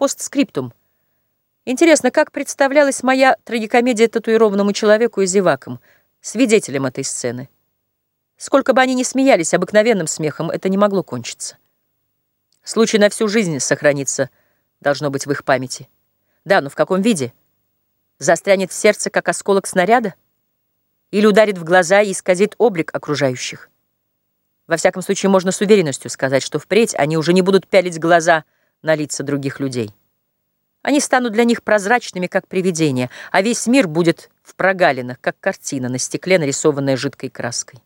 Постскриптум. Интересно, как представлялась моя трагикомедия татуированному человеку и зевакам, свидетелем этой сцены? Сколько бы они ни смеялись обыкновенным смехом, это не могло кончиться. Случай на всю жизнь сохранится, должно быть в их памяти. Да, но в каком виде? Застрянет в сердце, как осколок снаряда? Или ударит в глаза и исказит облик окружающих? Во всяком случае, можно с уверенностью сказать, что впредь они уже не будут пялить глаза на лица других людей. Они станут для них прозрачными, как привидения, а весь мир будет в прогалинах, как картина на стекле, нарисованная жидкой краской.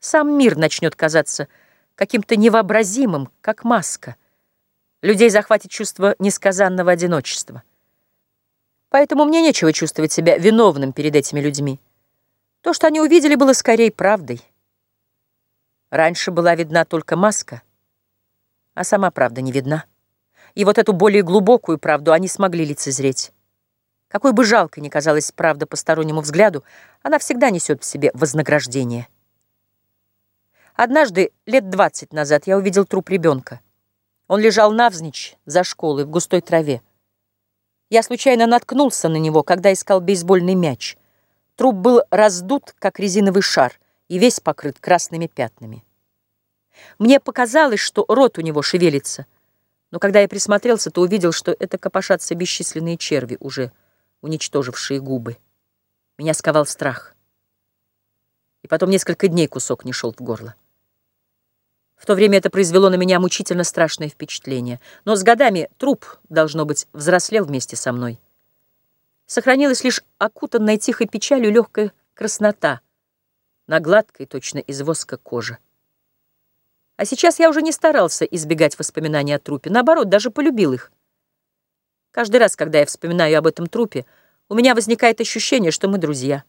Сам мир начнет казаться каким-то невообразимым, как маска. Людей захватит чувство несказанного одиночества. Поэтому мне нечего чувствовать себя виновным перед этими людьми. То, что они увидели, было скорее правдой. Раньше была видна только маска, а сама правда не видна. И вот эту более глубокую правду они смогли лицезреть. Какой бы жалкой ни казалась правда постороннему взгляду, она всегда несет в себе вознаграждение. Однажды, лет двадцать назад, я увидел труп ребенка. Он лежал навзничь за школой в густой траве. Я случайно наткнулся на него, когда искал бейсбольный мяч. Труп был раздут, как резиновый шар, и весь покрыт красными пятнами. Мне показалось, что рот у него шевелится, но когда я присмотрелся, то увидел, что это копошатся бесчисленные черви, уже уничтожившие губы. Меня сковал страх. И потом несколько дней кусок не шел в горло. В то время это произвело на меня мучительно страшное впечатление. Но с годами труп, должно быть, взрослел вместе со мной. Сохранилась лишь окутанная тихой печалью легкая краснота на гладкой, точно из воска кожи. А сейчас я уже не старался избегать воспоминаний о трупе, наоборот, даже полюбил их. Каждый раз, когда я вспоминаю об этом трупе, у меня возникает ощущение, что мы друзья.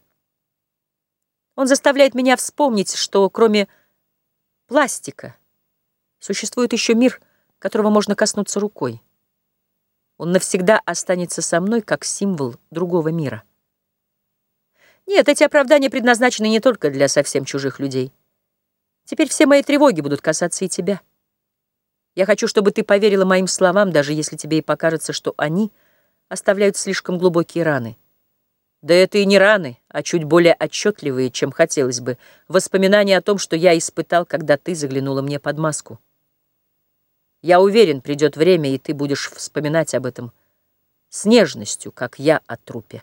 Он заставляет меня вспомнить, что кроме пластика Существует еще мир, которого можно коснуться рукой. Он навсегда останется со мной как символ другого мира. Нет, эти оправдания предназначены не только для совсем чужих людей. Теперь все мои тревоги будут касаться и тебя. Я хочу, чтобы ты поверила моим словам, даже если тебе и покажется, что они оставляют слишком глубокие раны. Да это и не раны, а чуть более отчетливые, чем хотелось бы, воспоминания о том, что я испытал, когда ты заглянула мне под маску. Я уверен, придет время, и ты будешь вспоминать об этом с нежностью, как я о трупе.